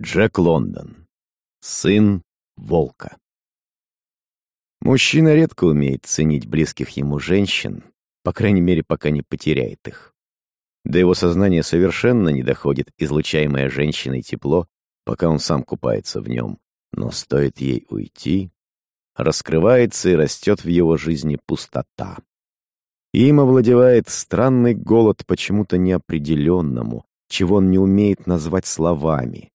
Джек Лондон. Сын волка. Мужчина редко умеет ценить близких ему женщин, по крайней мере, пока не потеряет их. До его сознания совершенно не доходит излучаемое женщиной тепло, пока он сам купается в нем. Но стоит ей уйти, раскрывается и растет в его жизни пустота. Им овладевает странный голод почему-то неопределенному, чего он не умеет назвать словами.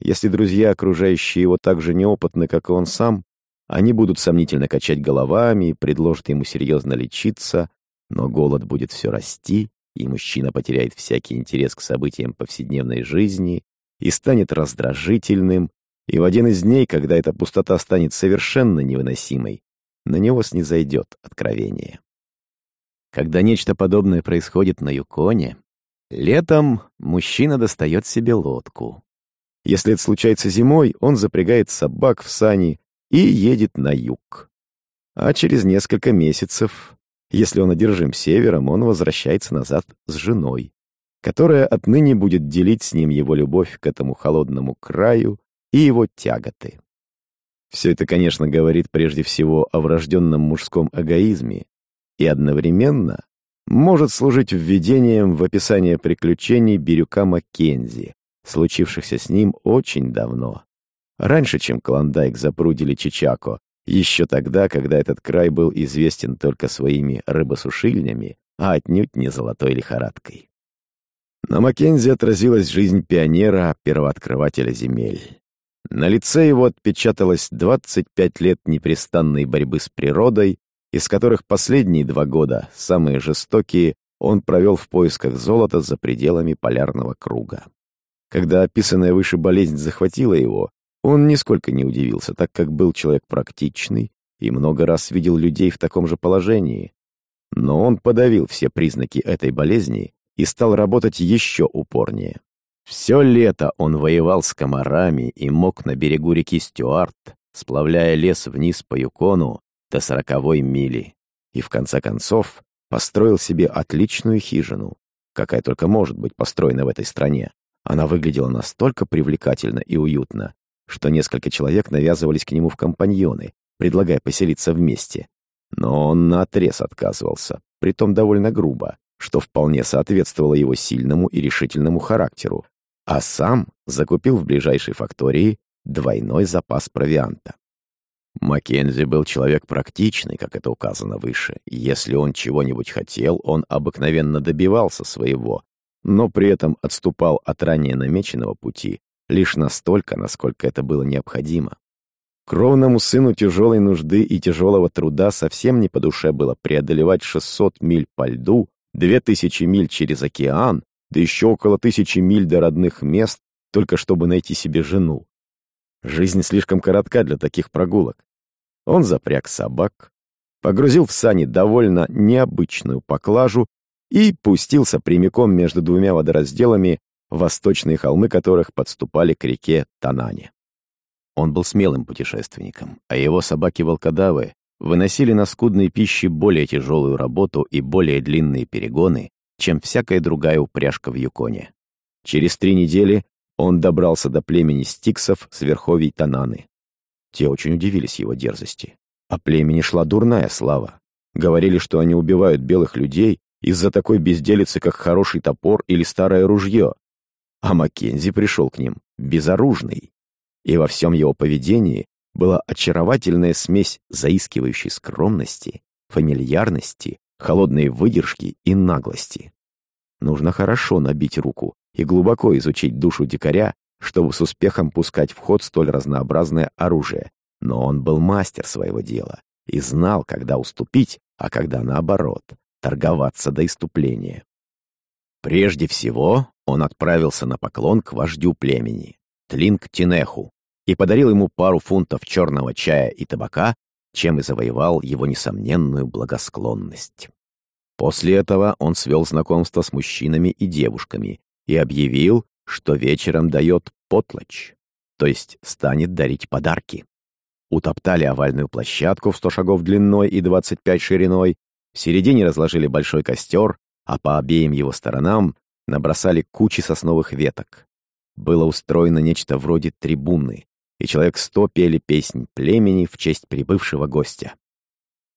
Если друзья, окружающие его, так же неопытны, как и он сам, они будут сомнительно качать головами и предложат ему серьезно лечиться, но голод будет все расти, и мужчина потеряет всякий интерес к событиям повседневной жизни и станет раздражительным, и в один из дней, когда эта пустота станет совершенно невыносимой, на него снизойдет откровение. Когда нечто подобное происходит на Юконе, летом мужчина достает себе лодку. Если это случается зимой, он запрягает собак в сани и едет на юг. А через несколько месяцев, если он одержим севером, он возвращается назад с женой, которая отныне будет делить с ним его любовь к этому холодному краю и его тяготы. Все это, конечно, говорит прежде всего о врожденном мужском эгоизме и одновременно может служить введением в описание приключений Бирюка Маккензи, случившихся с ним очень давно. Раньше, чем Клондайк запрудили Чичако, еще тогда, когда этот край был известен только своими рыбосушильнями, а отнюдь не золотой лихорадкой. На Маккензи отразилась жизнь пионера, первооткрывателя земель. На лице его отпечаталось 25 лет непрестанной борьбы с природой, из которых последние два года, самые жестокие, он провел в поисках золота за пределами полярного круга. Когда описанная выше болезнь захватила его, он нисколько не удивился, так как был человек практичный и много раз видел людей в таком же положении. Но он подавил все признаки этой болезни и стал работать еще упорнее. Все лето он воевал с комарами и мог на берегу реки Стюарт, сплавляя лес вниз по Юкону до сороковой мили. И в конце концов построил себе отличную хижину, какая только может быть построена в этой стране, она выглядела настолько привлекательно и уютно, что несколько человек навязывались к нему в компаньоны, предлагая поселиться вместе. Но он наотрез отказывался, притом довольно грубо, что вполне соответствовало его сильному и решительному характеру, а сам закупил в ближайшей фактории двойной запас провианта. Маккензи был человек практичный, как это указано выше. Если он чего-нибудь хотел, он обыкновенно добивался своего, но при этом отступал от ранее намеченного пути лишь настолько, насколько это было необходимо. Кровному сыну тяжелой нужды и тяжелого труда совсем не по душе было преодолевать 600 миль по льду, 2000 миль через океан, да еще около тысячи миль до родных мест, только чтобы найти себе жену. Жизнь слишком коротка для таких прогулок. Он запряг собак, погрузил в сани довольно необычную поклажу и пустился прямиком между двумя водоразделами, восточные холмы которых подступали к реке Танане. Он был смелым путешественником, а его собаки-волкодавы выносили на скудной пище более тяжелую работу и более длинные перегоны, чем всякая другая упряжка в Юконе. Через три недели он добрался до племени стиксов с верховий Тананы. Те очень удивились его дерзости. О племени шла дурная слава. Говорили, что они убивают белых людей из-за такой безделицы, как хороший топор или старое ружье. А Маккензи пришел к ним безоружный. И во всем его поведении была очаровательная смесь заискивающей скромности, фамильярности, холодной выдержки и наглости. Нужно хорошо набить руку и глубоко изучить душу дикаря, чтобы с успехом пускать в ход столь разнообразное оружие. Но он был мастер своего дела и знал, когда уступить, а когда наоборот торговаться до иступления. Прежде всего, он отправился на поклон к вождю племени, Тлинг-Тинеху, и подарил ему пару фунтов черного чая и табака, чем и завоевал его несомненную благосклонность. После этого он свел знакомство с мужчинами и девушками и объявил, что вечером дает потлочь, то есть станет дарить подарки. Утоптали овальную площадку в сто шагов длиной и двадцать пять шириной, в середине разложили большой костер, а по обеим его сторонам набросали кучи сосновых веток. было устроено нечто вроде трибуны, и человек сто пели песнь племени в честь прибывшего гостя.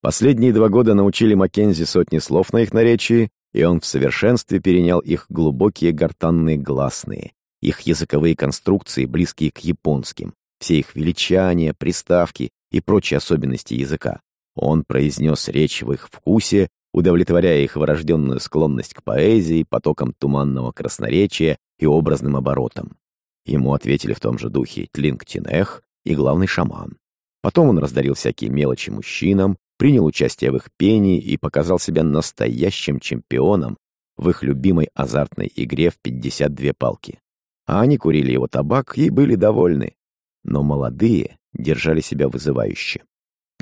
Последние два года научили Маккензи сотни слов на их наречии, и он в совершенстве перенял их глубокие гортанные гласные, их языковые конструкции, близкие к японским, все их величания, приставки и прочие особенности языка. Он произнес речь в их вкусе, удовлетворяя их врожденную склонность к поэзии, потокам туманного красноречия и образным оборотам. Ему ответили в том же духе Тлингтинех и главный шаман. Потом он раздарил всякие мелочи мужчинам, принял участие в их пении и показал себя настоящим чемпионом в их любимой азартной игре в 52 палки. А они курили его табак и были довольны. Но молодые держали себя вызывающе.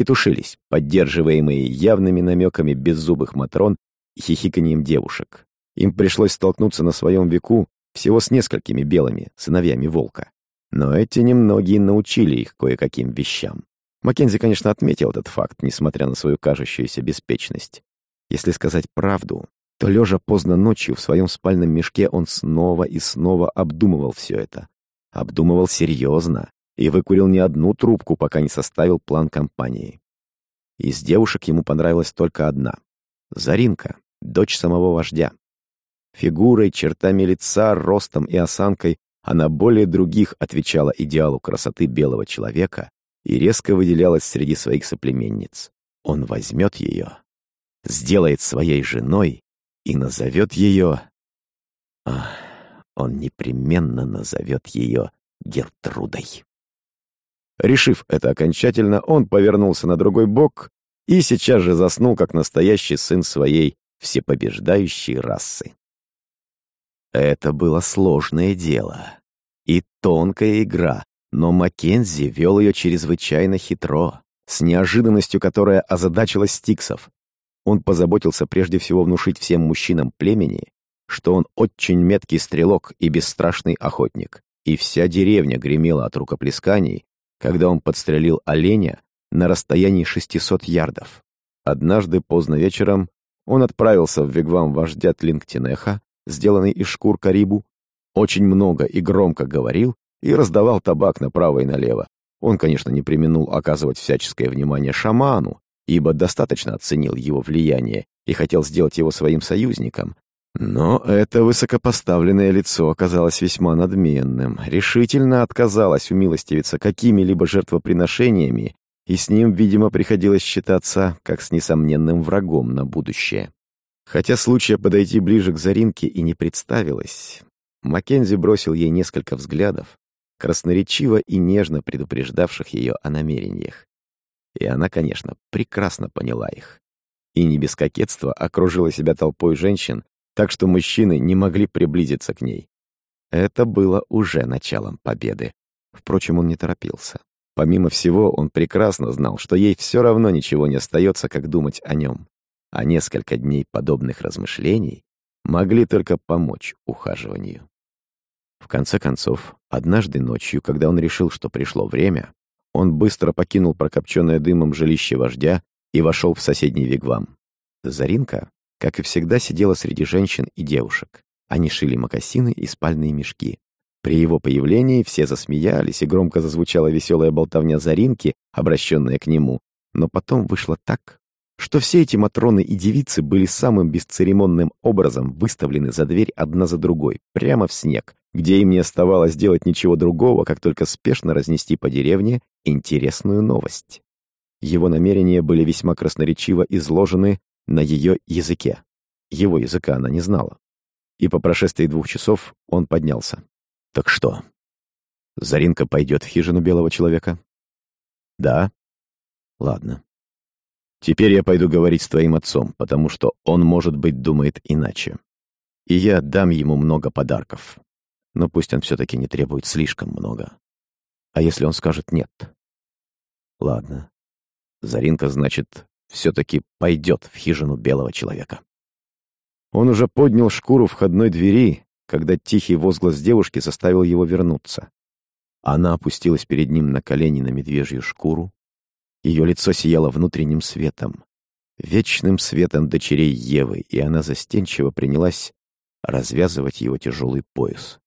Петушились, поддерживаемые явными намеками беззубых матрон и хихиканием девушек. Им пришлось столкнуться на своем веку всего с несколькими белыми сыновьями волка. Но эти немногие научили их кое-каким вещам. Маккензи, конечно, отметил этот факт, несмотря на свою кажущуюся беспечность. Если сказать правду, то, лежа поздно ночью в своем спальном мешке, он снова и снова обдумывал все это. Обдумывал серьезно и выкурил не одну трубку, пока не составил план компании. Из девушек ему понравилась только одна — Заринка, дочь самого вождя. Фигурой, чертами лица, ростом и осанкой она более других отвечала идеалу красоты белого человека и резко выделялась среди своих соплеменниц. Он возьмет ее, сделает своей женой и назовет ее... Ах, он непременно назовет ее Гертрудой. Решив это окончательно, он повернулся на другой бок и сейчас же заснул, как настоящий сын своей всепобеждающей расы. Это было сложное дело и тонкая игра, но Маккензи вел ее чрезвычайно хитро, с неожиданностью, которая озадачила Стиксов. Он позаботился прежде всего внушить всем мужчинам племени, что он очень меткий стрелок и бесстрашный охотник, и вся деревня гремела от рукоплесканий, когда он подстрелил оленя на расстоянии 600 ярдов. Однажды поздно вечером он отправился в вигвам вождя Тлингтинеха, сделанный из шкур карибу, очень много и громко говорил и раздавал табак направо и налево. Он, конечно, не применул оказывать всяческое внимание шаману, ибо достаточно оценил его влияние и хотел сделать его своим союзником. Но это высокопоставленное лицо оказалось весьма надменным, решительно отказалось умилостивиться какими-либо жертвоприношениями, и с ним, видимо, приходилось считаться как с несомненным врагом на будущее. Хотя случая подойти ближе к Заринке и не представилось, Маккензи бросил ей несколько взглядов, красноречиво и нежно предупреждавших ее о намерениях. И она, конечно, прекрасно поняла их. И не без кокетства окружила себя толпой женщин, так что мужчины не могли приблизиться к ней. Это было уже началом победы. Впрочем, он не торопился. Помимо всего, он прекрасно знал, что ей все равно ничего не остается, как думать о нем а несколько дней подобных размышлений могли только помочь ухаживанию. В конце концов, однажды ночью, когда он решил, что пришло время, он быстро покинул прокопченное дымом жилище вождя и вошел в соседний вигвам. Заринка, как и всегда, сидела среди женщин и девушек. Они шили мокасины и спальные мешки. При его появлении все засмеялись, и громко зазвучала веселая болтовня Заринки, обращенная к нему. Но потом вышло так, что все эти матроны и девицы были самым бесцеремонным образом выставлены за дверь одна за другой, прямо в снег, где им не оставалось делать ничего другого, как только спешно разнести по деревне интересную новость. Его намерения были весьма красноречиво изложены на ее языке. Его языка она не знала. И по прошествии двух часов он поднялся. «Так что? Заринка пойдет в хижину белого человека?» «Да?» «Ладно. Теперь я пойду говорить с твоим отцом, потому что он, может быть, думает иначе. И я дам ему много подарков. Но пусть он все-таки не требует слишком много. А если он скажет «нет»? Ладно. Заринка, значит, все-таки пойдет в хижину белого человека. Он уже поднял шкуру входной двери, когда тихий возглас девушки заставил его вернуться. Она опустилась перед ним на колени на медвежью шкуру, ее лицо сияло внутренним светом, вечным светом дочерей Евы, и она застенчиво принялась развязывать его тяжелый пояс.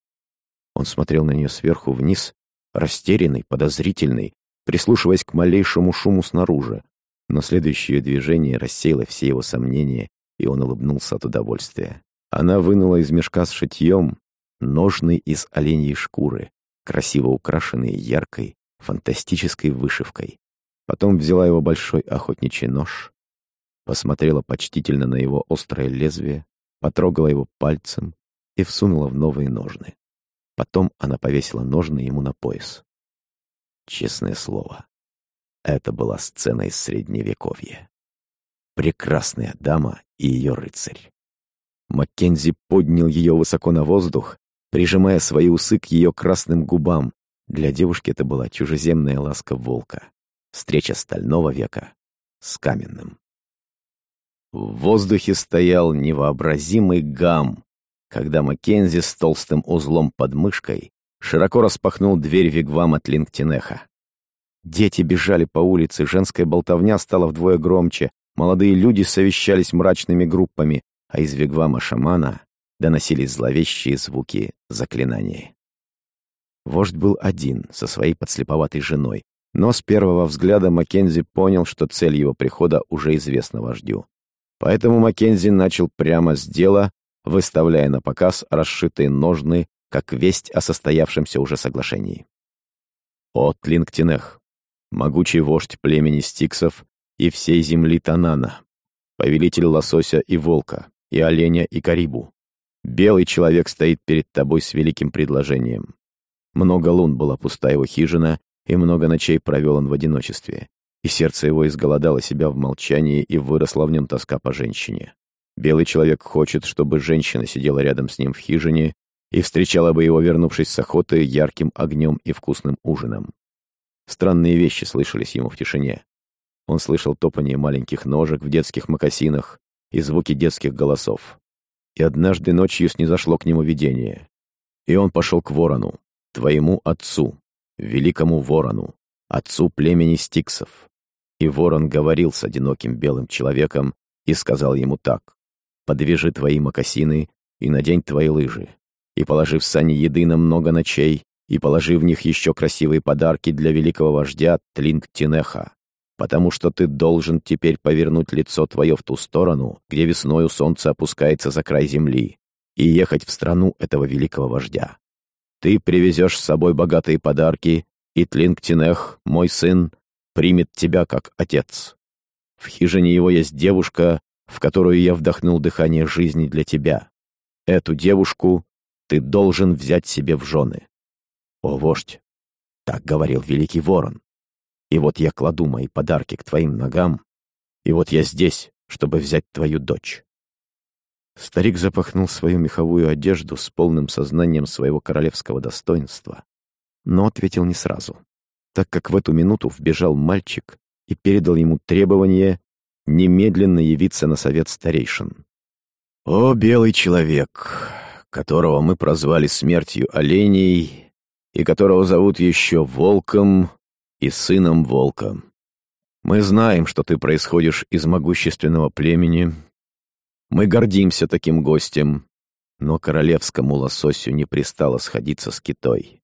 Он смотрел на нее сверху вниз, растерянный, подозрительный, прислушиваясь к малейшему шуму снаружи. Но следующее движение рассеяло все его сомнения, и он улыбнулся от удовольствия. Она вынула из мешка с шитьем ножны из оленьей шкуры, красиво украшенные яркой, фантастической вышивкой. Потом взяла его большой охотничий нож, посмотрела почтительно на его острое лезвие, потрогала его пальцем и всунула в новые ножны. Потом она повесила ножны ему на пояс. Честное слово, это была сцена из Средневековья. Прекрасная дама и ее рыцарь. Маккензи поднял ее высоко на воздух, прижимая свои усы к ее красным губам. Для девушки это была чужеземная ласка волка. Встреча стального века с каменным. В воздухе стоял невообразимый гам, когда Маккензи с толстым узлом под мышкой широко распахнул дверь вигвама Тлингтенеха. Дети бежали по улице, женская болтовня стала вдвое громче, молодые люди совещались мрачными группами, а из вигвама шамана доносились зловещие звуки заклинания. Вождь был один, со своей подслеповатой женой, но с первого взгляда Маккензи понял, что цель его прихода уже известна вождю. Поэтому Маккензи начал прямо с дела, выставляя на показ расшитые ножны, как весть о состоявшемся уже соглашении. От Лингтинех, могучий вождь племени Стиксов и всей земли Танана, повелитель лосося и волка, и оленя, и карибу. Белый человек стоит перед тобой с великим предложением. Много лун была пуста его хижина, и много ночей провел он в одиночестве, и сердце его изголодало себя в молчании, и выросла в нем тоска по женщине. Белый человек хочет, чтобы женщина сидела рядом с ним в хижине и встречала бы его, вернувшись с охоты, ярким огнем и вкусным ужином. Странные вещи слышались ему в тишине. Он слышал топание маленьких ножек в детских мокасинах и звуки детских голосов. И однажды ночью снизошло к нему видение. И он пошел к ворону, твоему отцу, великому ворону, отцу племени Стиксов. И ворон говорил с одиноким белым человеком и сказал ему так. «Подвяжи твои мокасины и надень твои лыжи, и положи в сани еды на много ночей, и положи в них еще красивые подарки для великого вождя Тлинг-Тинеха, потому что ты должен теперь повернуть лицо твое в ту сторону, где весною солнце опускается за край земли, и ехать в страну этого великого вождя. Ты привезешь с собой богатые подарки, и Тлингтинех, мой сын, примет тебя как отец. В хижине его есть девушка, в которую я вдохнул дыхание жизни для тебя. Эту девушку ты должен взять себе в жены. О, вождь, так говорил великий ворон. И вот я кладу мои подарки к твоим ногам, и вот я здесь, чтобы взять твою дочь. Старик запахнул свою меховую одежду с полным сознанием своего королевского достоинства, но ответил не сразу, так как в эту минуту вбежал мальчик и передал ему требование немедленно явиться на совет старейшин. «О, белый человек, которого мы прозвали смертью оленей и которого зовут еще Волком и Сыном Волка, мы знаем, что ты происходишь из могущественного племени, мы гордимся таким гостем, но королевскому лососю не пристало сходиться с китой,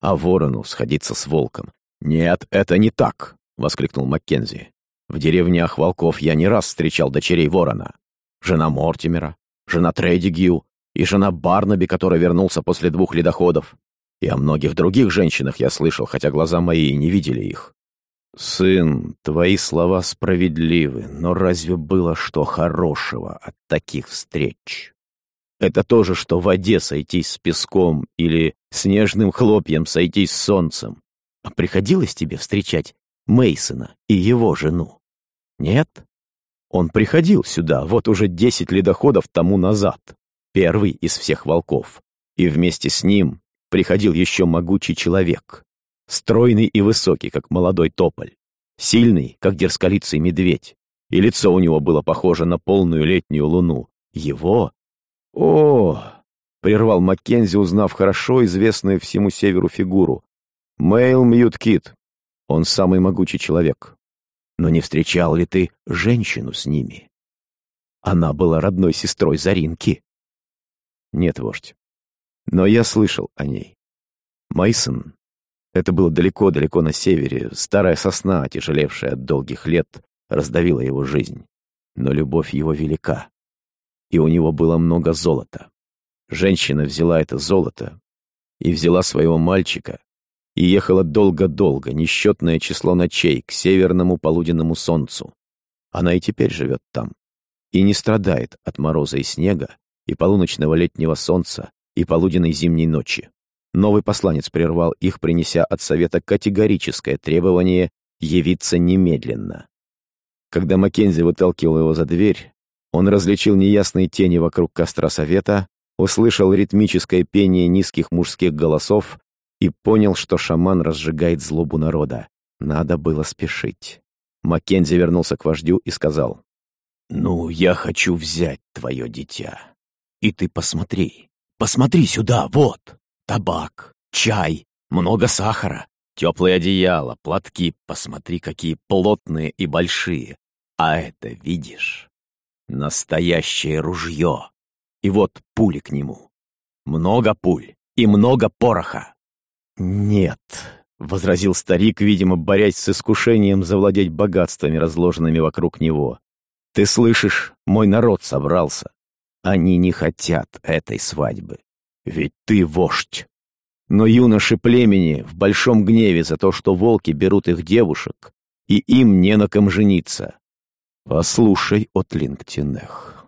а ворону сходиться с волком. «Нет, это не так!» — воскликнул Маккензи. «В деревнях волков я не раз встречал дочерей ворона. Жена Мортимера, жена Трейдигью и жена Барнаби, который вернулся после двух ледоходов. И о многих других женщинах я слышал, хотя глаза мои не видели их. «Сын, твои слова справедливы, но разве было что хорошего от таких встреч? Это то же, что в воде сойтись с песком или снежным хлопьем сойтись с солнцем. А приходилось тебе встречать Мейсона и его жену? Нет? Он приходил сюда вот уже десять ледоходов тому назад, первый из всех волков, и вместе с ним приходил еще могучий человек, Стройный и высокий, как молодой тополь. Сильный, как дерзколицый медведь. И лицо у него было похоже на полную летнюю луну. Его? О! Прервал Маккензи, узнав хорошо известную всему северу фигуру. Мэйл Мьют Кит. Он самый могучий человек. Но не встречал ли ты женщину с ними? Она была родной сестрой Заринки. Нет, вождь. Но я слышал о ней. Мейсон. Это было далеко-далеко на севере. Старая сосна, отяжелевшая от долгих лет, раздавила его жизнь. Но любовь его велика. И у него было много золота. Женщина взяла это золото и взяла своего мальчика и ехала долго-долго, несчетное число ночей, к северному полуденному солнцу. Она и теперь живет там. И не страдает от мороза и снега, и полуночного летнего солнца, и полуденной зимней ночи. Новый посланец прервал их, принеся от совета категорическое требование явиться немедленно. Когда Маккензи выталкивал его за дверь, он различил неясные тени вокруг костра совета, услышал ритмическое пение низких мужских голосов и понял, что шаман разжигает злобу народа. Надо было спешить. Маккензи вернулся к вождю и сказал, «Ну, я хочу взять твое дитя. И ты посмотри, посмотри сюда, вот!» табак, чай, много сахара, теплые одеяла, платки. Посмотри, какие плотные и большие. А это, видишь, настоящее ружье. И вот пули к нему. Много пуль и много пороха. Нет, — возразил старик, видимо, борясь с искушением завладеть богатствами, разложенными вокруг него. «Ты слышишь, мой народ собрался. Они не хотят этой свадьбы. Ведь ты вождь. Но юноши племени в большом гневе за то, что волки берут их девушек, и им не на ком жениться. Послушай, Отлингтинех.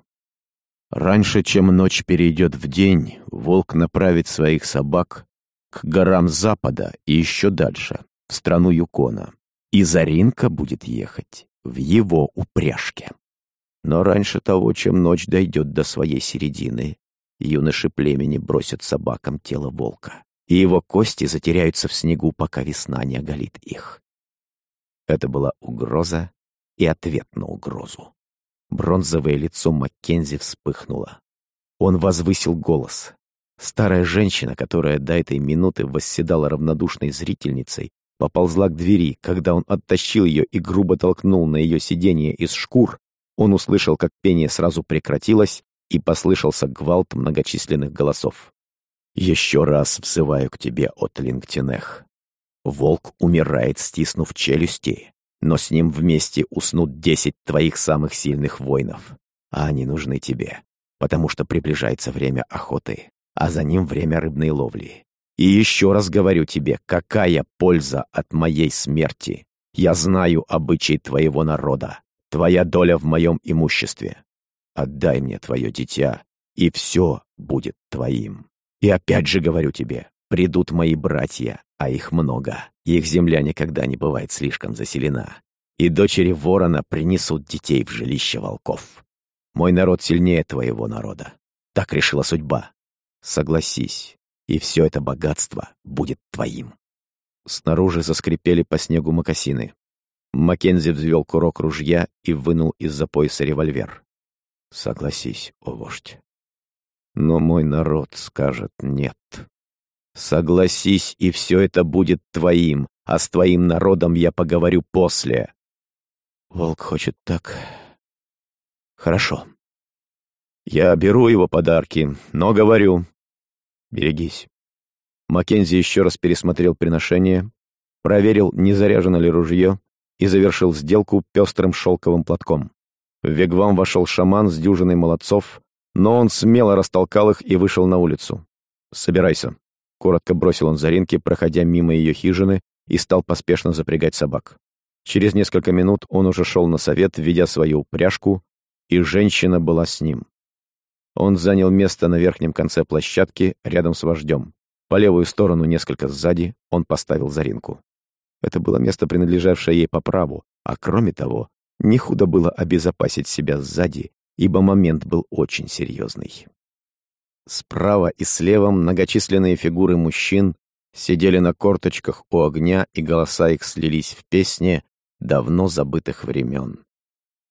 Раньше, чем ночь перейдет в день, волк направит своих собак к горам запада и еще дальше, в страну Юкона. И Заринка будет ехать в его упряжке. Но раньше того, чем ночь дойдет до своей середины, юноши племени бросят собакам тело волка, и его кости затеряются в снегу, пока весна не оголит их. Это была угроза и ответ на угрозу. Бронзовое лицо Маккензи вспыхнуло. Он возвысил голос. Старая женщина, которая до этой минуты восседала равнодушной зрительницей, поползла к двери. Когда он оттащил ее и грубо толкнул на ее сиденье из шкур, он услышал, как пение сразу прекратилось, и послышался гвалт многочисленных голосов. «Еще раз взываю к тебе, от Лингтенех. Волк умирает, стиснув челюсти, но с ним вместе уснут десять твоих самых сильных воинов, а они нужны тебе, потому что приближается время охоты, а за ним время рыбной ловли. И еще раз говорю тебе, какая польза от моей смерти? Я знаю обычай твоего народа, твоя доля в моем имуществе. Отдай мне твое дитя, и все будет твоим. И опять же говорю тебе, придут мои братья, а их много. Их земля никогда не бывает слишком заселена. И дочери ворона принесут детей в жилище волков. Мой народ сильнее твоего народа. Так решила судьба. Согласись, и все это богатство будет твоим. Снаружи заскрипели по снегу мокасины. Маккензи взвел курок ружья и вынул из-за пояса револьвер. Согласись, о вождь. Но мой народ скажет нет. Согласись, и все это будет твоим, а с твоим народом я поговорю после. Волк хочет так. Хорошо. Я беру его подарки, но говорю, берегись. Маккензи еще раз пересмотрел приношение, проверил, не заряжено ли ружье, и завершил сделку пестрым шелковым платком. В вигвам вошел шаман с дюжиной молодцов, но он смело растолкал их и вышел на улицу. «Собирайся», — коротко бросил он Заринке, проходя мимо ее хижины, и стал поспешно запрягать собак. Через несколько минут он уже шел на совет, ведя свою упряжку, и женщина была с ним. Он занял место на верхнем конце площадки, рядом с вождем. По левую сторону, несколько сзади, он поставил Заринку. Это было место, принадлежавшее ей по праву, а кроме того, не худо было обезопасить себя сзади, ибо момент был очень серьезный. Справа и слева многочисленные фигуры мужчин сидели на корточках у огня, и голоса их слились в песне давно забытых времен.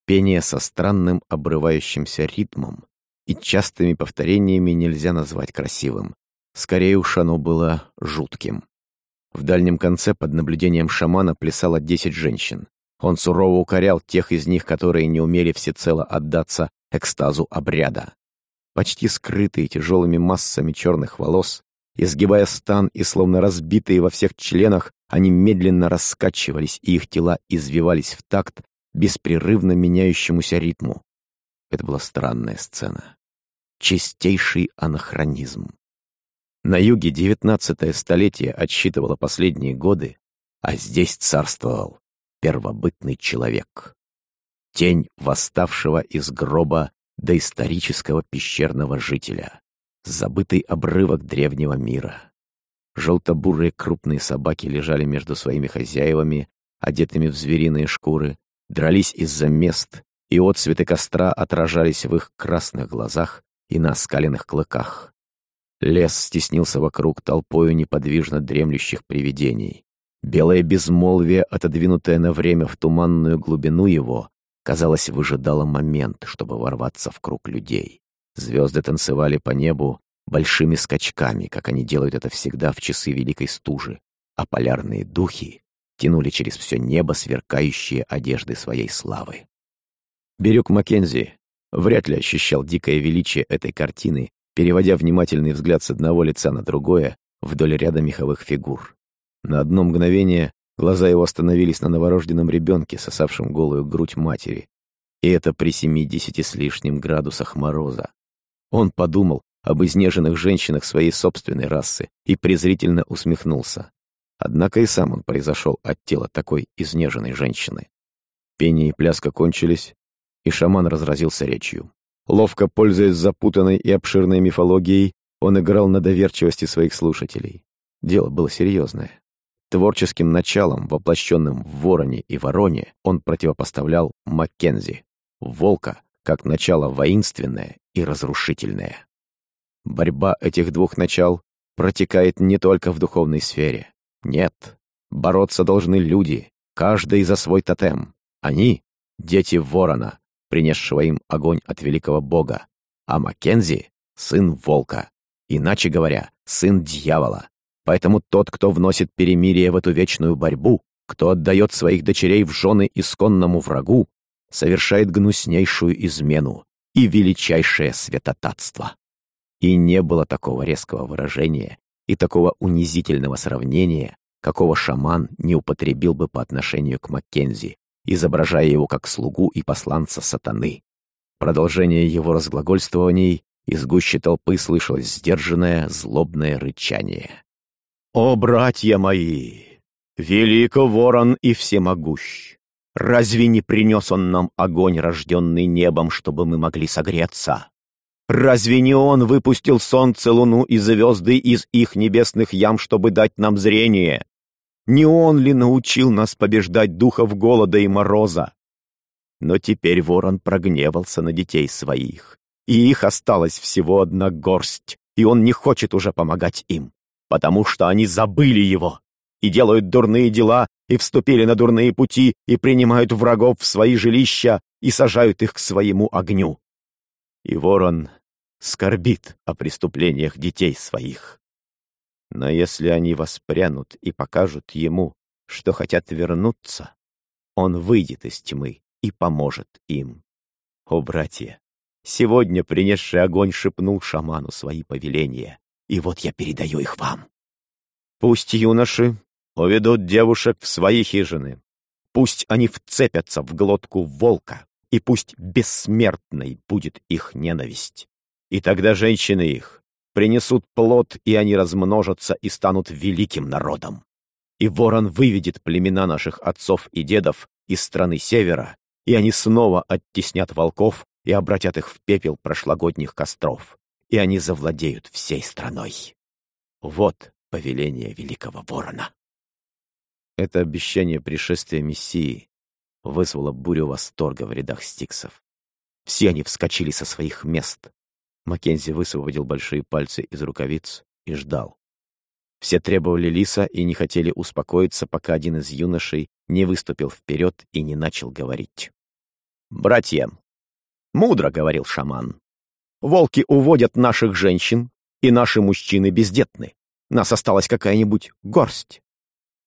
Пение со странным обрывающимся ритмом и частыми повторениями нельзя назвать красивым. Скорее уж оно было жутким. В дальнем конце под наблюдением шамана плясало десять женщин. Он сурово укорял тех из них, которые не умели всецело отдаться экстазу обряда. Почти скрытые тяжелыми массами черных волос, Изгибая стан и словно разбитые во всех членах, они медленно раскачивались, и их тела извивались в такт беспрерывно меняющемуся ритму. Это была странная сцена. Чистейший анахронизм. На юге девятнадцатое столетие отсчитывало последние годы, а здесь царствовал первобытный человек. Тень восставшего из гроба доисторического пещерного жителя забытый обрывок древнего мира. Желтобурые крупные собаки лежали между своими хозяевами, одетыми в звериные шкуры, дрались из-за мест, и отцветы костра отражались в их красных глазах и на оскаленных клыках. Лес стеснился вокруг толпою неподвижно дремлющих привидений. Белое безмолвие, отодвинутое на время в туманную глубину его, казалось, выжидало момент, чтобы ворваться в круг людей. Звезды танцевали по небу большими скачками, как они делают это всегда в часы Великой Стужи, а полярные духи тянули через все небо сверкающие одежды своей славы. Бирюк Маккензи вряд ли ощущал дикое величие этой картины, переводя внимательный взгляд с одного лица на другое вдоль ряда меховых фигур. На одно мгновение глаза его остановились на новорожденном ребенке, сосавшем голую грудь матери. И это при семидесяти с лишним градусах мороза. Он подумал об изнеженных женщинах своей собственной расы и презрительно усмехнулся. Однако и сам он произошел от тела такой изнеженной женщины. Пение и пляска кончились, и шаман разразился речью. Ловко пользуясь запутанной и обширной мифологией, он играл на доверчивости своих слушателей. Дело было серьезное. Творческим началом, воплощенным в вороне и вороне, он противопоставлял Маккензи, волка, как начало воинственное и разрушительное. Борьба этих двух начал протекает не только в духовной сфере. Нет, бороться должны люди, каждый за свой тотем. Они — дети ворона, принесшего им огонь от великого бога, а Маккензи — сын волка, иначе говоря, сын дьявола. Поэтому тот, кто вносит перемирие в эту вечную борьбу, кто отдает своих дочерей в жены исконному врагу, совершает гнуснейшую измену и величайшее святотатство. И не было такого резкого выражения и такого унизительного сравнения, какого шаман не употребил бы по отношению к Маккензи, изображая его как слугу и посланца сатаны. Продолжение его разглагольствований из гуще толпы слышалось сдержанное, злобное рычание. «О, братья мои! Велико ворон и всемогущ! Разве не принес он нам огонь, рожденный небом, чтобы мы могли согреться? Разве не он выпустил солнце, луну и звезды из их небесных ям, чтобы дать нам зрение? Не он ли научил нас побеждать духов голода и мороза? Но теперь ворон прогневался на детей своих, и их осталась всего одна горсть, и он не хочет уже помогать им, потому что они забыли его и делают дурные дела, и вступили на дурные пути, и принимают врагов в свои жилища, и сажают их к своему огню. И ворон скорбит о преступлениях детей своих. Но если они воспрянут и покажут ему, что хотят вернуться, он выйдет из тьмы и поможет им. О, братья, сегодня принесший огонь шепнул шаману свои повеления, и вот я передаю их вам. Пусть юноши уведут девушек в свои хижины. Пусть они вцепятся в глотку волка, и пусть бессмертной будет их ненависть. И тогда женщины их принесут плод, и они размножатся и станут великим народом. И ворон выведет племена наших отцов и дедов из страны севера, и они снова оттеснят волков и обратят их в пепел прошлогодних костров, и они завладеют всей страной. Вот повеление великого ворона. Это обещание пришествия Мессии вызвало бурю восторга в рядах стиксов. Все они вскочили со своих мест. Маккензи высвободил большие пальцы из рукавиц и ждал. Все требовали лиса и не хотели успокоиться, пока один из юношей не выступил вперед и не начал говорить. «Братья, мудро, — говорил шаман, — волки уводят наших женщин, и наши мужчины бездетны. Нас осталась какая-нибудь горсть.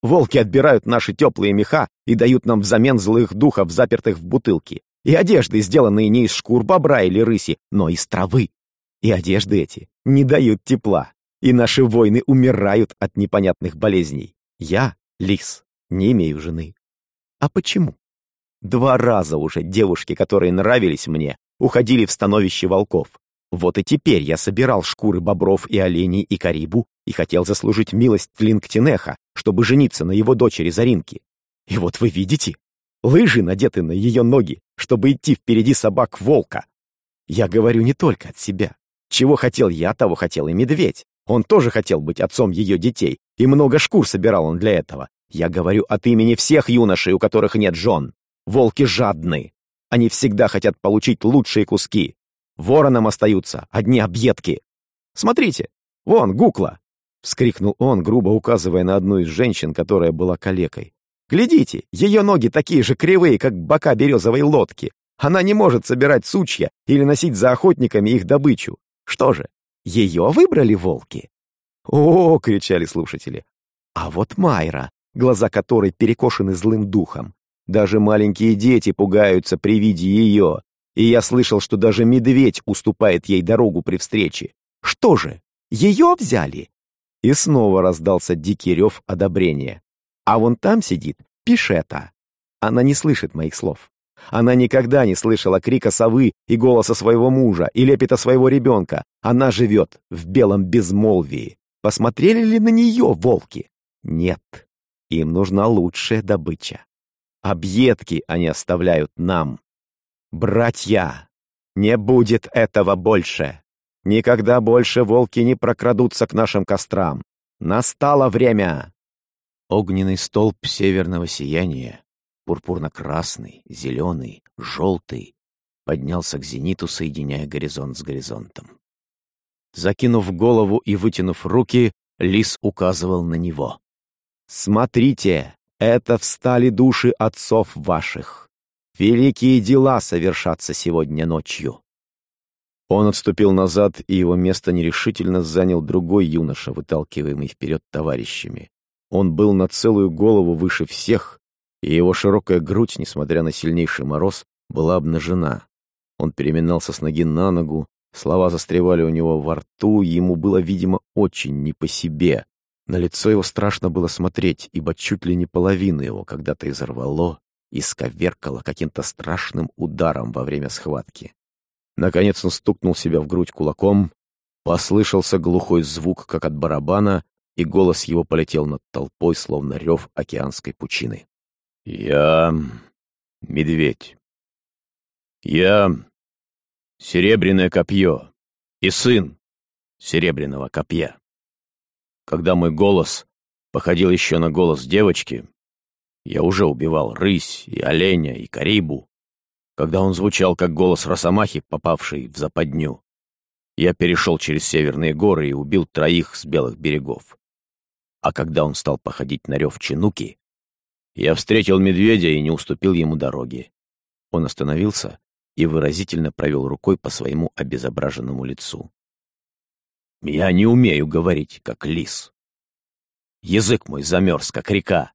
Волки отбирают наши теплые меха и дают нам взамен злых духов, запертых в бутылки, и одежды, сделанные не из шкур бобра или рыси, но из травы. И одежды эти не дают тепла, и наши воины умирают от непонятных болезней. Я, лис, не имею жены. А почему? Два раза уже девушки, которые нравились мне, уходили в становище волков. Вот и теперь я собирал шкуры бобров и оленей и карибу и хотел заслужить милость Тлингтинеха, чтобы жениться на его дочери Заринке. И вот вы видите, лыжи надеты на ее ноги, чтобы идти впереди собак волка. Я говорю не только от себя. Чего хотел я, того хотел и медведь. Он тоже хотел быть отцом ее детей, и много шкур собирал он для этого. Я говорю от имени всех юношей, у которых нет жен. Волки жадны. Они всегда хотят получить лучшие куски. Воронам остаются одни объедки. Смотрите, вон, Гукла!» — вскрикнул он, грубо указывая на одну из женщин, которая была калекой. «Глядите, ее ноги такие же кривые, как бока березовой лодки. Она не может собирать сучья или носить за охотниками их добычу. Что же, ее выбрали волки?» «О!» — кричали слушатели. «А вот Майра, глаза которой перекошены злым духом. Даже маленькие дети пугаются при виде ее, и я слышал, что даже медведь уступает ей дорогу при встрече. Что же, ее взяли?» И снова раздался дикий рев одобрения. А вон там сидит Пишета. Она не слышит моих слов. Она никогда не слышала крика совы и голоса своего мужа и лепета своего ребенка. Она живет в белом безмолвии. Посмотрели ли на нее волки? Нет. Им нужна лучшая добыча. Объедки они оставляют нам. Братья, не будет этого больше. Никогда больше волки не прокрадутся к нашим кострам. Настало время. Огненный столб северного сияния, пурпурно-красный, зеленый, желтый, поднялся к зениту, соединяя горизонт с горизонтом. Закинув голову и вытянув руки, лис указывал на него. «Смотрите, это встали души отцов ваших. Великие дела совершатся сегодня ночью». Он отступил назад, и его место нерешительно занял другой юноша, выталкиваемый вперед товарищами. Он был на целую голову выше всех, и его широкая грудь, несмотря на сильнейший мороз, была обнажена. Он переминался с ноги на ногу, слова застревали у него во рту, ему было, видимо, очень не по себе. На лицо его страшно было смотреть, ибо чуть ли не половину его когда-то изорвало и сковеркало каким-то страшным ударом во время схватки. Наконец он стукнул себя в грудь кулаком, послышался глухой звук, как от барабана, и голос его полетел над толпой, словно рев океанской пучины. «Я... медведь. Я... серебряное копье и сын серебряного копья». Когда мой голос походил еще на голос девочки, я уже убивал рысь и оленя и карибу. Когда он звучал как голос росомахи, попавшей в западню, я перешел через северные горы и убил троих с белых берегов. А когда он стал походить на рев чинуки, я встретил медведя и не уступил ему дороги. Он остановился и выразительно провел рукой по своему обезображенному лицу. Я не умею говорить, как лис. Язык мой замерз, как река.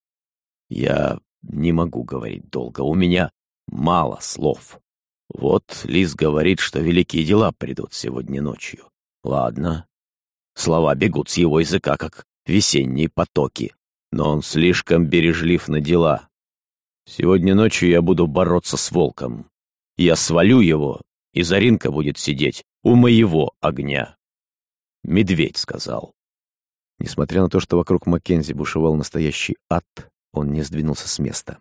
Я не могу говорить долго, у меня мало слов. Вот лис говорит, что великие дела придут сегодня ночью. Ладно. Слова бегут с его языка, как весенние потоки. Но он слишком бережлив на дела. Сегодня ночью я буду бороться с волком. Я свалю его, и Заринка будет сидеть у моего огня. Медведь сказал. Несмотря на то, что вокруг Маккензи бушевал настоящий ад, он не сдвинулся с места.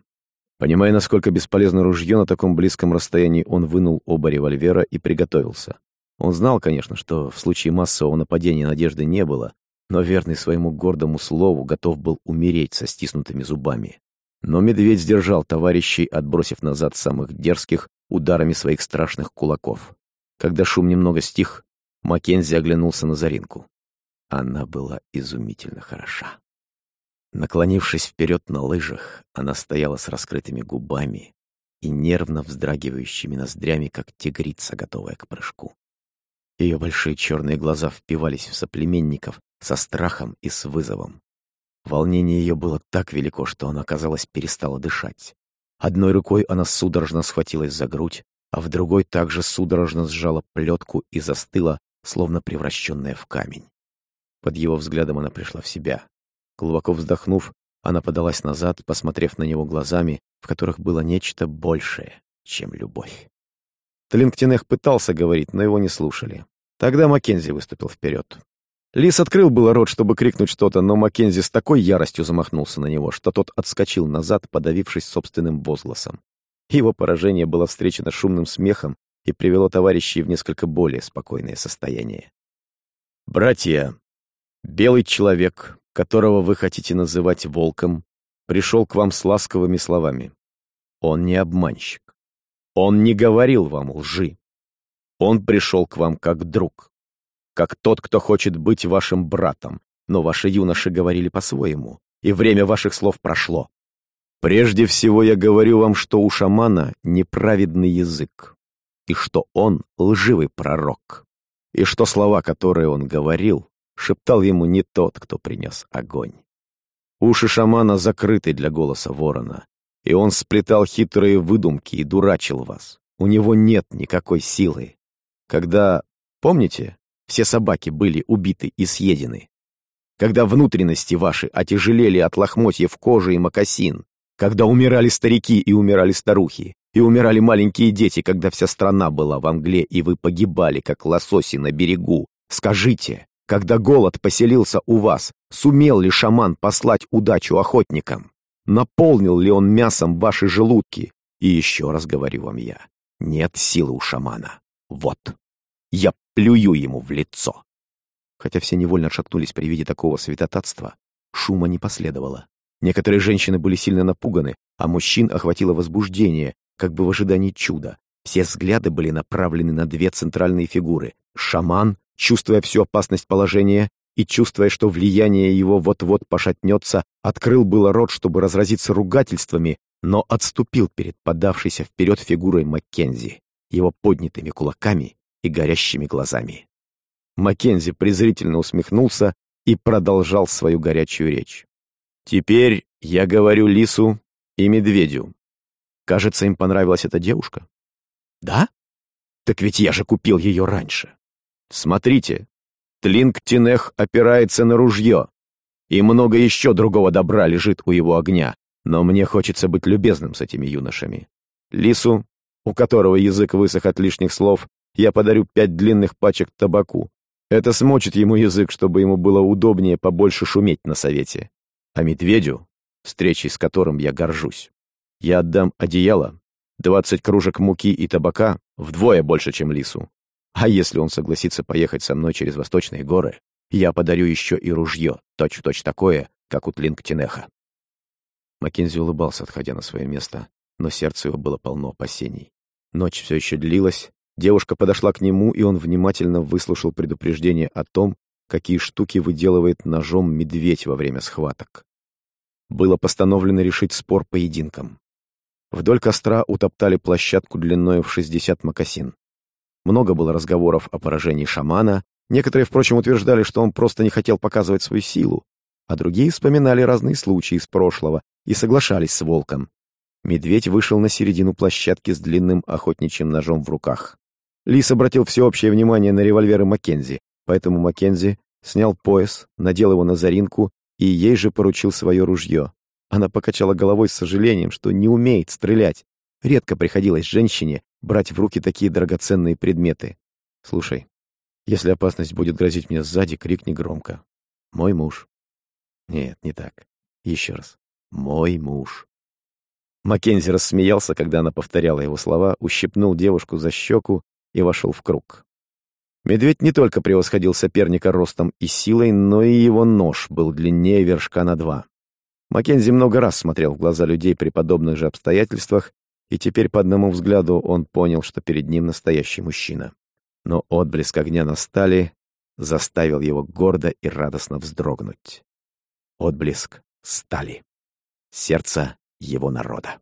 Понимая, насколько бесполезно ружье на таком близком расстоянии, он вынул оба револьвера и приготовился. Он знал, конечно, что в случае массового нападения надежды не было, но верный своему гордому слову готов был умереть со стиснутыми зубами. Но медведь сдержал товарищей, отбросив назад самых дерзких ударами своих страшных кулаков. Когда шум немного стих, Маккензи оглянулся на Заринку. Она была изумительно хороша. Наклонившись вперед на лыжах, она стояла с раскрытыми губами и нервно вздрагивающими ноздрями, как тигрица, готовая к прыжку. Ее большие черные глаза впивались в соплеменников со страхом и с вызовом. Волнение ее было так велико, что она, казалось, перестала дышать. Одной рукой она судорожно схватилась за грудь, а в другой также судорожно сжала плетку и застыла, словно превращенная в камень. Под его взглядом она пришла в себя. Глубоко вздохнув, она подалась назад, посмотрев на него глазами, в которых было нечто большее, чем любовь. Тлингтенех пытался говорить, но его не слушали. Тогда Маккензи выступил вперед. Лис открыл было рот, чтобы крикнуть что-то, но Маккензи с такой яростью замахнулся на него, что тот отскочил назад, подавившись собственным возгласом. Его поражение было встречено шумным смехом и привело товарищей в несколько более спокойное состояние. «Братья, белый человек, которого вы хотите называть волком, пришел к вам с ласковыми словами. Он не обманщик. Он не говорил вам лжи. Он пришел к вам как друг, как тот, кто хочет быть вашим братом, но ваши юноши говорили по-своему, и время ваших слов прошло. Прежде всего я говорю вам, что у шамана неправедный язык, и что он лживый пророк, и что слова, которые он говорил, шептал ему не тот, кто принес огонь. Уши шамана закрыты для голоса ворона, и он сплетал хитрые выдумки и дурачил вас. У него нет никакой силы. Когда, помните, все собаки были убиты и съедены? Когда внутренности ваши отяжелели от лохмотьев кожи и мокасин? Когда умирали старики и умирали старухи? И умирали маленькие дети, когда вся страна была в мгле, и вы погибали, как лососи на берегу? Скажите, когда голод поселился у вас, сумел ли шаман послать удачу охотникам? наполнил ли он мясом ваши желудки. И еще раз говорю вам я, нет силы у шамана. Вот, я плюю ему в лицо. Хотя все невольно отшатнулись при виде такого святотатства, шума не последовало. Некоторые женщины были сильно напуганы, а мужчин охватило возбуждение, как бы в ожидании чуда. Все взгляды были направлены на две центральные фигуры. Шаман, чувствуя всю опасность положения, и, чувствуя, что влияние его вот-вот пошатнется, открыл было рот, чтобы разразиться ругательствами, но отступил перед подавшейся вперед фигурой Маккензи, его поднятыми кулаками и горящими глазами. Маккензи презрительно усмехнулся и продолжал свою горячую речь. «Теперь я говорю лису и медведю. Кажется, им понравилась эта девушка?» «Да? Так ведь я же купил ее раньше. Смотрите, Тлинг-Тинех опирается на ружье, и много еще другого добра лежит у его огня, но мне хочется быть любезным с этими юношами. Лису, у которого язык высох от лишних слов, я подарю пять длинных пачек табаку. Это смочит ему язык, чтобы ему было удобнее побольше шуметь на совете. А медведю, встречей с которым я горжусь, я отдам одеяло, двадцать кружек муки и табака вдвое больше, чем лису. А если он согласится поехать со мной через Восточные горы, я подарю еще и ружье, точь-в-точь -точь такое, как у Тлинг-Тинеха. Маккензи улыбался, отходя на свое место, но сердце его было полно опасений. Ночь все еще длилась, девушка подошла к нему, и он внимательно выслушал предупреждение о том, какие штуки выделывает ножом медведь во время схваток. Было постановлено решить спор поединком. Вдоль костра утоптали площадку длиною в 60 мокасин. Много было разговоров о поражении шамана, некоторые, впрочем, утверждали, что он просто не хотел показывать свою силу, а другие вспоминали разные случаи из прошлого и соглашались с волком. Медведь вышел на середину площадки с длинным охотничьим ножом в руках. Лис обратил всеобщее внимание на револьверы Маккензи, поэтому Маккензи снял пояс, надел его на заринку и ей же поручил свое ружье. Она покачала головой с сожалением, что не умеет стрелять. Редко приходилось женщине брать в руки такие драгоценные предметы. Слушай, если опасность будет грозить мне сзади, крикни громко. Мой муж. Нет, не так. Еще раз. Мой муж. Маккензи рассмеялся, когда она повторяла его слова, ущипнул девушку за щеку и вошел в круг. Медведь не только превосходил соперника ростом и силой, но и его нож был длиннее вершка на два. Маккензи много раз смотрел в глаза людей при подобных же обстоятельствах и теперь по одному взгляду он понял, что перед ним настоящий мужчина. Но отблеск огня на стали заставил его гордо и радостно вздрогнуть. Отблеск стали. Сердце его народа.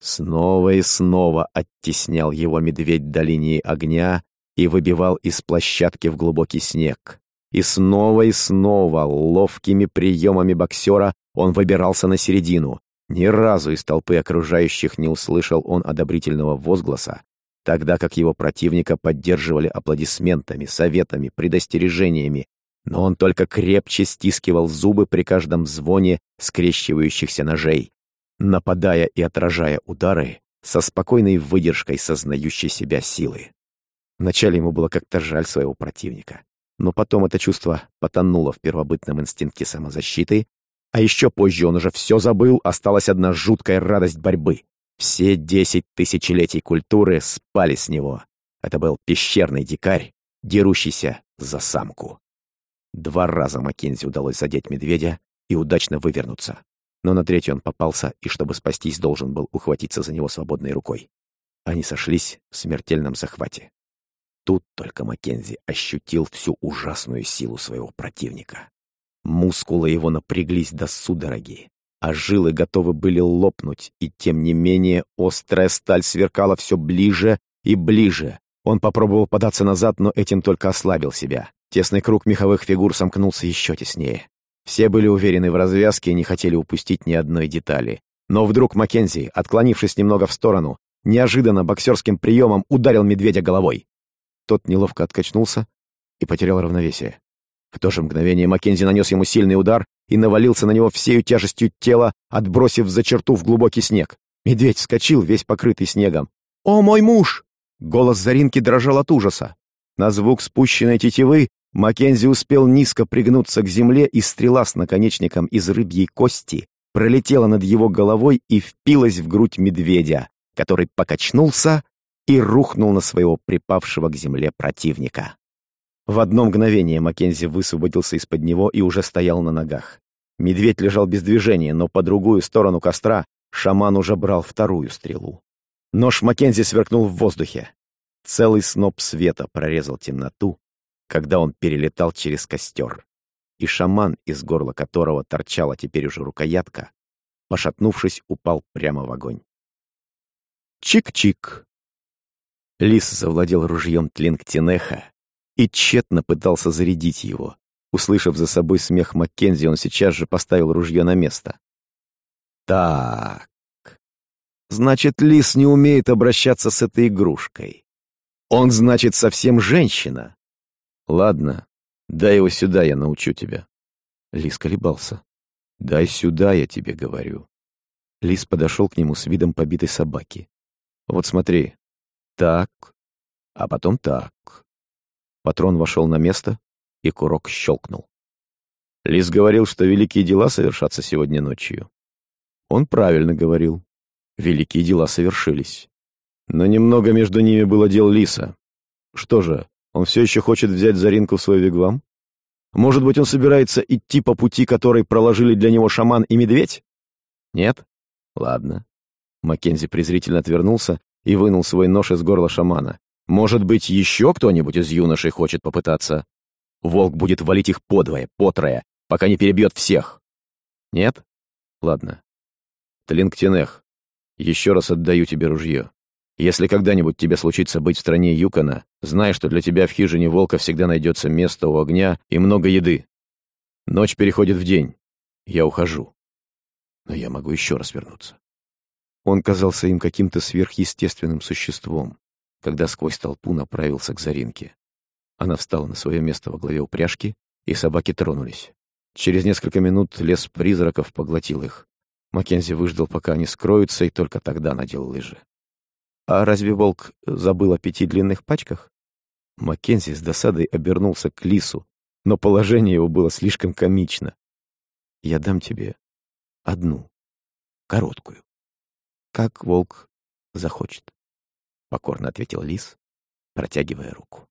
Снова и снова оттеснял его медведь до линии огня и выбивал из площадки в глубокий снег. И снова и снова ловкими приемами боксера он выбирался на середину, ни разу из толпы окружающих не услышал он одобрительного возгласа, тогда как его противника поддерживали аплодисментами, советами, предостережениями, но он только крепче стискивал зубы при каждом звоне скрещивающихся ножей, нападая и отражая удары со спокойной выдержкой сознающей себя силы. Вначале ему было как-то жаль своего противника, но потом это чувство потонуло в первобытном инстинкте самозащиты, а еще позже он уже все забыл, осталась одна жуткая радость борьбы. Все десять тысячелетий культуры спали с него. Это был пещерный дикарь, дерущийся за самку. Два раза Маккензи удалось задеть медведя и удачно вывернуться. Но на третий он попался, и чтобы спастись, должен был ухватиться за него свободной рукой. Они сошлись в смертельном захвате. Тут только Маккензи ощутил всю ужасную силу своего противника. Мускулы его напряглись до судороги, а жилы готовы были лопнуть, и тем не менее острая сталь сверкала все ближе и ближе. Он попробовал податься назад, но этим только ослабил себя. Тесный круг меховых фигур сомкнулся еще теснее. Все были уверены в развязке и не хотели упустить ни одной детали. Но вдруг Маккензи, отклонившись немного в сторону, неожиданно боксерским приемом ударил медведя головой. Тот неловко откачнулся и потерял равновесие. В то же мгновение Маккензи нанес ему сильный удар и навалился на него всею тяжестью тела, отбросив за черту в глубокий снег. Медведь вскочил, весь покрытый снегом. «О, мой муж!» Голос Заринки дрожал от ужаса. На звук спущенной тетивы Маккензи успел низко пригнуться к земле, и стрела с наконечником из рыбьей кости пролетела над его головой и впилась в грудь медведя, который покачнулся и рухнул на своего припавшего к земле противника. В одно мгновение Маккензи высвободился из-под него и уже стоял на ногах. Медведь лежал без движения, но по другую сторону костра шаман уже брал вторую стрелу. Нож Маккензи сверкнул в воздухе. Целый сноп света прорезал темноту, когда он перелетал через костер. И шаман, из горла которого торчала теперь уже рукоятка, пошатнувшись, упал прямо в огонь. Чик-чик! Лис завладел ружьем Тлингтинеха и тщетно пытался зарядить его. Услышав за собой смех Маккензи, он сейчас же поставил ружье на место. «Так, значит, лис не умеет обращаться с этой игрушкой. Он, значит, совсем женщина. Ладно, дай его сюда, я научу тебя». Лис колебался. «Дай сюда, я тебе говорю». Лис подошел к нему с видом побитой собаки. «Вот смотри. Так, а потом так. Патрон вошел на место, и курок щелкнул. Лис говорил, что великие дела совершатся сегодня ночью. Он правильно говорил. Великие дела совершились. Но немного между ними было дел Лиса. Что же, он все еще хочет взять Заринку в свой вигвам? Может быть, он собирается идти по пути, который проложили для него шаман и медведь? Нет? Ладно. Маккензи презрительно отвернулся и вынул свой нож из горла шамана. Может быть, еще кто-нибудь из юношей хочет попытаться? Волк будет валить их подвое, потрое, пока не перебьет всех. Нет? Ладно. Тлингтенех, еще раз отдаю тебе ружье. Если когда-нибудь тебе случится быть в стране Юкона, знай, что для тебя в хижине волка всегда найдется место у огня и много еды. Ночь переходит в день. Я ухожу. Но я могу еще раз вернуться. Он казался им каким-то сверхъестественным существом, когда сквозь толпу направился к Заринке. Она встала на свое место во главе упряжки, и собаки тронулись. Через несколько минут лес призраков поглотил их. Маккензи выждал, пока они скроются, и только тогда надел лыжи. «А разве волк забыл о пяти длинных пачках?» Маккензи с досадой обернулся к лису, но положение его было слишком комично. «Я дам тебе одну, короткую, как волк захочет». — покорно ответил лис, протягивая руку.